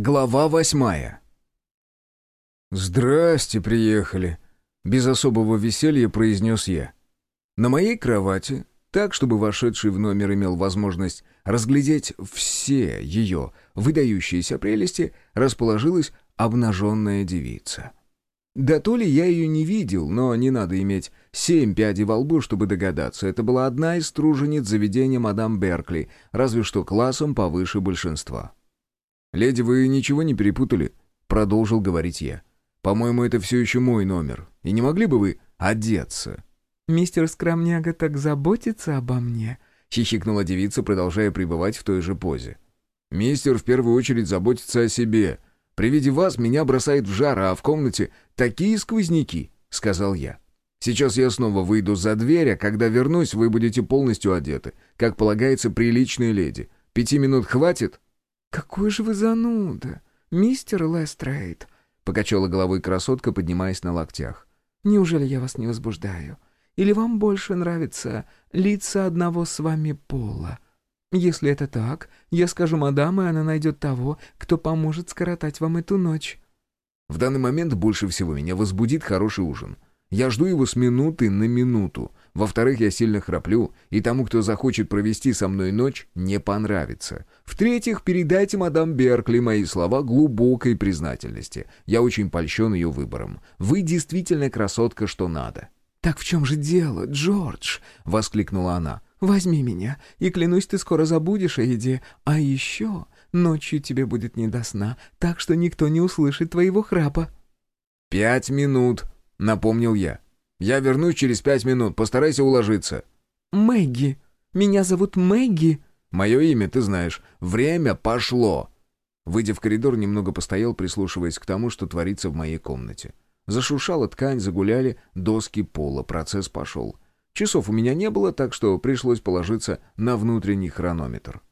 Глава восьмая. «Здрасте, приехали», — без особого веселья произнес я. На моей кровати, так, чтобы вошедший в номер имел возможность разглядеть все ее выдающиеся прелести, расположилась обнаженная девица. Да то ли я ее не видел, но не надо иметь семь пядей во лбу, чтобы догадаться. Это была одна из тружениц заведения мадам Беркли, разве что классом повыше большинства. «Леди, вы ничего не перепутали?» — продолжил говорить я. «По-моему, это все еще мой номер. И не могли бы вы одеться?» «Мистер Скромняга так заботится обо мне», — хихикнула девица, продолжая пребывать в той же позе. «Мистер в первую очередь заботится о себе. При виде вас меня бросает в жар, а в комнате такие сквозняки», — сказал я. «Сейчас я снова выйду за дверь, а когда вернусь, вы будете полностью одеты, как полагается приличной леди. Пяти минут хватит?» «Какой же вы зануда, мистер Лестрейд!» — покачала головой красотка, поднимаясь на локтях. «Неужели я вас не возбуждаю? Или вам больше нравятся лица одного с вами пола? Если это так, я скажу мадам, и она найдет того, кто поможет скоротать вам эту ночь». В данный момент больше всего меня возбудит хороший ужин. Я жду его с минуты на минуту. Во-вторых, я сильно храплю, и тому, кто захочет провести со мной ночь, не понравится. В-третьих, передайте мадам Беркли мои слова глубокой признательности. Я очень польщен ее выбором. Вы действительно красотка, что надо». «Так в чем же дело, Джордж?» — воскликнула она. «Возьми меня, и клянусь, ты скоро забудешь о еде. А еще ночью тебе будет не до сна, так что никто не услышит твоего храпа». «Пять минут», — напомнил я. Я вернусь через пять минут, постарайся уложиться». «Мэгги. Меня зовут Мэгги». «Мое имя ты знаешь. Время пошло». Выйдя в коридор, немного постоял, прислушиваясь к тому, что творится в моей комнате. Зашуршала ткань, загуляли доски пола, процесс пошел. Часов у меня не было, так что пришлось положиться на внутренний хронометр.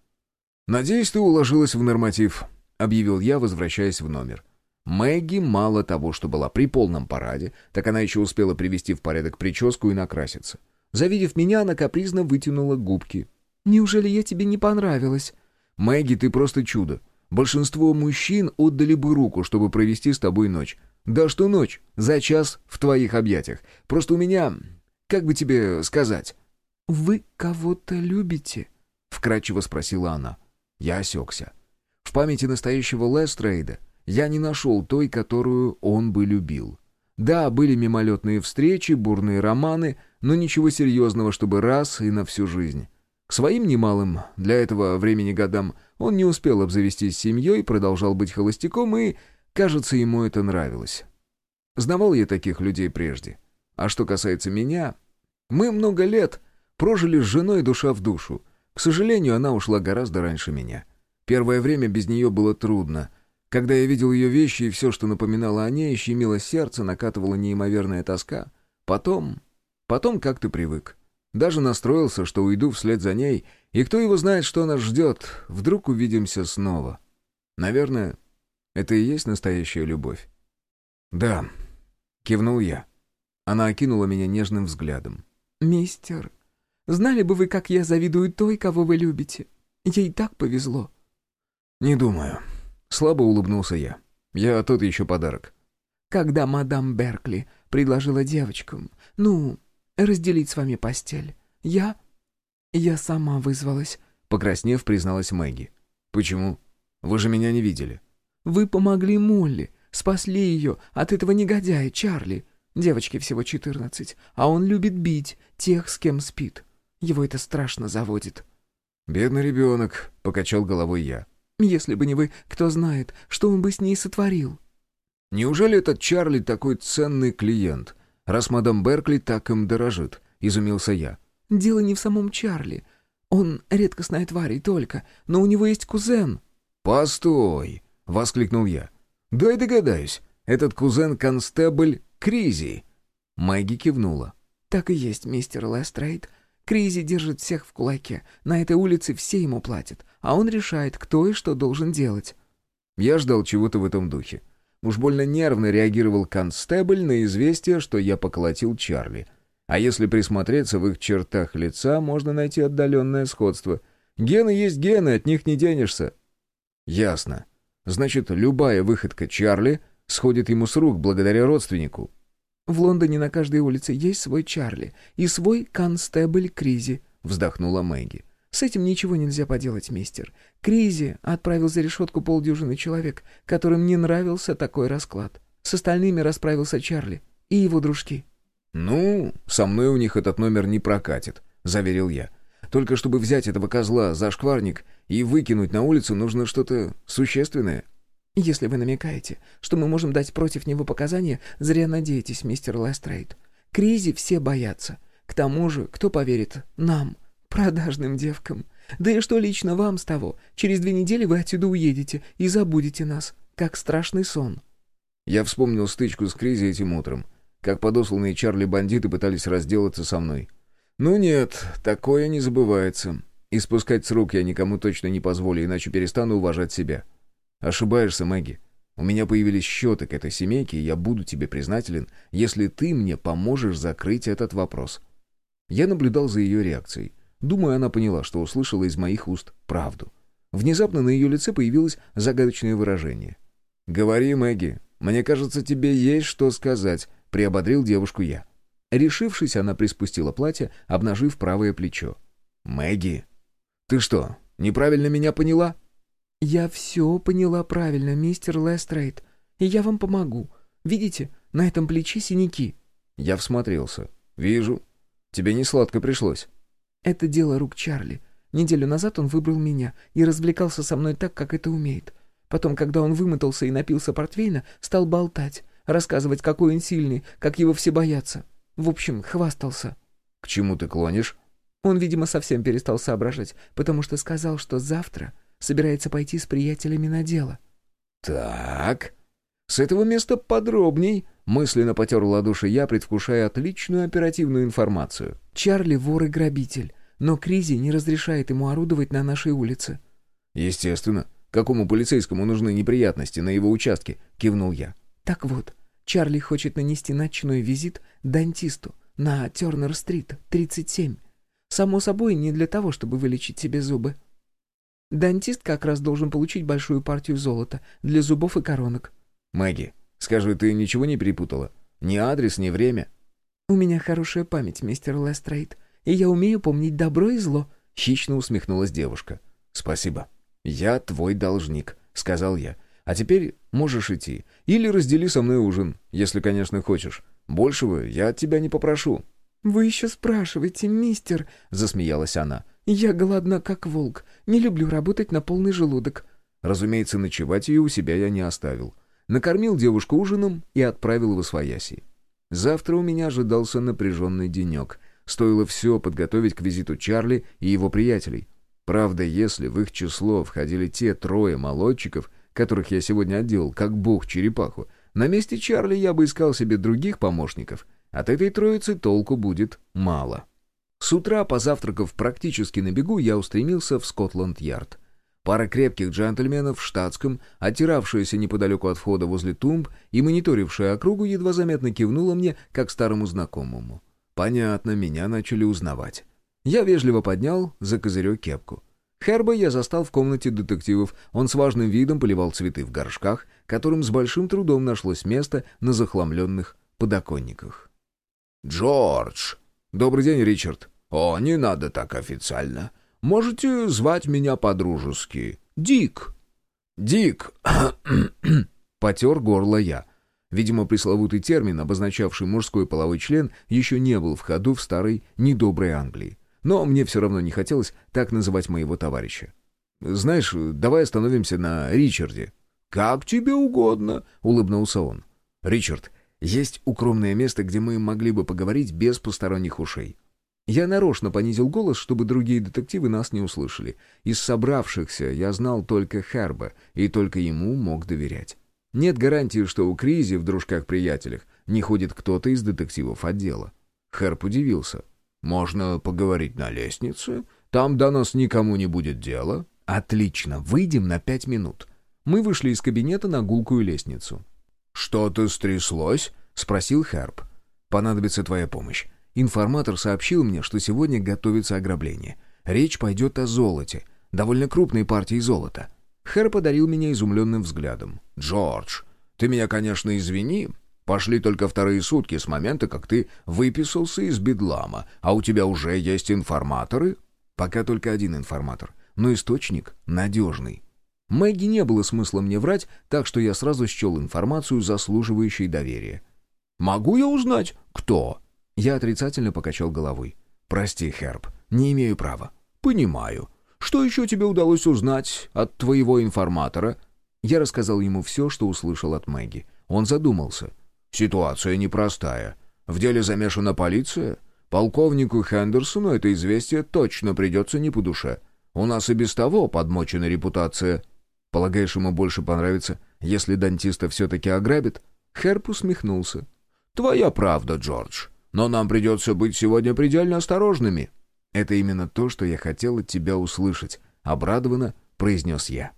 «Надеюсь, ты уложилась в норматив», — объявил я, возвращаясь в номер. Мэгги мало того, что была при полном параде, так она еще успела привести в порядок прическу и накраситься. Завидев меня, она капризно вытянула губки. «Неужели я тебе не понравилась?» «Мэгги, ты просто чудо. Большинство мужчин отдали бы руку, чтобы провести с тобой ночь. Да что ночь? За час в твоих объятиях. Просто у меня... Как бы тебе сказать?» «Вы кого-то любите?» — вкратчиво спросила она. Я осекся. В памяти настоящего Лестрейда я не нашел той, которую он бы любил. Да, были мимолетные встречи, бурные романы, но ничего серьезного, чтобы раз и на всю жизнь. К своим немалым для этого времени годам он не успел обзавестись семьей, продолжал быть холостяком, и, кажется, ему это нравилось. Знавал я таких людей прежде. А что касается меня, мы много лет прожили с женой душа в душу. К сожалению, она ушла гораздо раньше меня. Первое время без нее было трудно, когда я видел ее вещи и все, что напоминало о ней, щемило сердце, накатывала неимоверная тоска. Потом... Потом как-то привык. Даже настроился, что уйду вслед за ней, и кто его знает, что нас ждет, вдруг увидимся снова. Наверное, это и есть настоящая любовь. «Да», — кивнул я. Она окинула меня нежным взглядом. «Мистер, знали бы вы, как я завидую той, кого вы любите. Ей так повезло». «Не думаю», Слабо улыбнулся я. «Я тот еще подарок». «Когда мадам Беркли предложила девочкам, ну, разделить с вами постель, я... я сама вызвалась», — покраснев, призналась Мэгги. «Почему? Вы же меня не видели». «Вы помогли Молли, спасли ее от этого негодяя Чарли. Девочке всего четырнадцать, а он любит бить тех, с кем спит. Его это страшно заводит». «Бедный ребенок», — покачал головой я. Если бы не вы, кто знает, что он бы с ней сотворил». «Неужели этот Чарли такой ценный клиент, раз мадам Беркли так им дорожит?» — изумился я. «Дело не в самом Чарли. Он редкостная тварь и только, но у него есть кузен». «Постой!» — воскликнул я. «Дай догадаюсь, этот кузен-констебль Кризи». Мэгги кивнула. «Так и есть, мистер Лестрейд. Кризи держит всех в кулаке. На этой улице все ему платят, а он решает, кто и что должен делать». Я ждал чего-то в этом духе. Уж больно нервно реагировал констебль на известие, что я поколотил Чарли. А если присмотреться в их чертах лица, можно найти отдаленное сходство. Гены есть гены, от них не денешься. Ясно. Значит, любая выходка Чарли сходит ему с рук благодаря родственнику. «В Лондоне на каждой улице есть свой Чарли и свой констебль Кризи», — вздохнула Мэгги. «С этим ничего нельзя поделать, мистер. Кризи отправил за решетку полдюжины человек, которым не нравился такой расклад. С остальными расправился Чарли и его дружки». «Ну, со мной у них этот номер не прокатит», — заверил я. «Только чтобы взять этого козла за шкварник и выкинуть на улицу, нужно что-то существенное». «Если вы намекаете, что мы можем дать против него показания, зря надеетесь, мистер Лестрейд. Кризи все боятся. К тому же, кто поверит нам, продажным девкам? Да и что лично вам с того? Через две недели вы отсюда уедете и забудете нас, как страшный сон». Я вспомнил стычку с Кризи этим утром, как подосланные Чарли бандиты пытались разделаться со мной. «Ну нет, такое не забывается. И спускать с рук я никому точно не позволю, иначе перестану уважать себя». Ошибаешься, Мэгги. У меня появились счеты к этой семейке, и я буду тебе признателен, если ты мне поможешь закрыть этот вопрос». Я наблюдал за ее реакцией. Думаю, она поняла, что услышала из моих уст правду. Внезапно на ее лице появилось загадочное выражение. «Говори, Мэгги, мне кажется, тебе есть что сказать», — приободрил девушку я. Решившись, она приспустила платье, обнажив правое плечо. «Мэгги, ты что, неправильно меня поняла?» «Я все поняла правильно, мистер Лестрейд, и я вам помогу. Видите, на этом плече синяки». Я всмотрелся. «Вижу. Тебе не сладко пришлось». «Это дело рук Чарли. Неделю назад он выбрал меня и развлекался со мной так, как это умеет. Потом, когда он вымотался и напился портвейна, стал болтать, рассказывать, какой он сильный, как его все боятся. В общем, хвастался». «К чему ты клонишь?» Он, видимо, совсем перестал соображать, потому что сказал, что завтра собирается пойти с приятелями на дело». «Так, с этого места подробней», — мысленно потер ладоши я, предвкушая отличную оперативную информацию. «Чарли вор и грабитель, но Кризи не разрешает ему орудовать на нашей улице». «Естественно. Какому полицейскому нужны неприятности на его участке?» — кивнул я. «Так вот, Чарли хочет нанести ночной визит дантисту на Тернер-стрит, 37. Само собой, не для того, чтобы вылечить себе зубы. Дантист как раз должен получить большую партию золота для зубов и коронок. Мэгги, скажи, ты ничего не перепутала? Ни адрес, ни время? У меня хорошая память, мистер Лестрейд, и я умею помнить добро и зло. Хищно усмехнулась девушка. Спасибо. Я твой должник, сказал я. А теперь можешь идти. Или раздели со мной ужин, если, конечно, хочешь. Большего я от тебя не попрошу. «Вы еще спрашиваете, мистер?» — засмеялась она. «Я голодна, как волк. Не люблю работать на полный желудок». Разумеется, ночевать ее у себя я не оставил. Накормил девушку ужином и отправил в Освояси. Завтра у меня ожидался напряженный денек. Стоило все подготовить к визиту Чарли и его приятелей. Правда, если в их число входили те трое молодчиков, которых я сегодня отделал, как бог черепаху, на месте Чарли я бы искал себе других помощников. От этой троицы толку будет мало. С утра, позавтракав практически на бегу, я устремился в Скотланд-Ярд. Пара крепких джентльменов в штатском, оттиравшаяся неподалеку от входа возле тумб и мониторившая округу, едва заметно кивнула мне, как старому знакомому. Понятно, меня начали узнавать. Я вежливо поднял за козырек кепку. Херба я застал в комнате детективов. Он с важным видом поливал цветы в горшках, которым с большим трудом нашлось место на захламленных подоконниках. «Джордж!» «Добрый день, Ричард». «О, не надо так официально. Можете звать меня по-дружески. Дик». «Дик!» Потер горло я. Видимо, пресловутый термин, обозначавший мужской половой член, еще не был в ходу в старой недоброй Англии. Но мне все равно не хотелось так называть моего товарища. «Знаешь, давай остановимся на Ричарде». «Как тебе угодно», — улыбнулся он. «Ричард, есть укромное место, где мы могли бы поговорить без посторонних ушей. Я нарочно понизил голос, чтобы другие детективы нас не услышали. Из собравшихся я знал только Херба, и только ему мог доверять. Нет гарантии, что у Кризи в дружках-приятелях не ходит кто-то из детективов отдела. Херб удивился. «Можно поговорить на лестнице? Там до нас никому не будет дела». «Отлично, выйдем на пять минут». Мы вышли из кабинета на гулкую лестницу. «Что-то стряслось?» — спросил Херб. «Понадобится твоя помощь. Информатор сообщил мне, что сегодня готовится ограбление. Речь пойдет о золоте. Довольно крупной партии золота». Хэр подарил меня изумленным взглядом. «Джордж, ты меня, конечно, извини. Пошли только вторые сутки с момента, как ты выписался из бедлама, а у тебя уже есть информаторы?» «Пока только один информатор, но источник надежный». Мэгги не было смысла мне врать, так что я сразу счел информацию, заслуживающей доверия. «Могу я узнать, кто?» Я отрицательно покачал головой. «Прости, Херб, не имею права». «Понимаю. Что еще тебе удалось узнать от твоего информатора?» Я рассказал ему все, что услышал от Мэгги. Он задумался. «Ситуация непростая. В деле замешана полиция. Полковнику Хендерсону это известие точно придется не по душе. У нас и без того подмочена репутация». «Полагаешь, ему больше понравится, если дантиста все-таки ограбит?» Херп усмехнулся. «Твоя правда, Джордж. Но нам придется быть сегодня предельно осторожными». «Это именно то, что я хотел от тебя услышать», — обрадованно произнес я.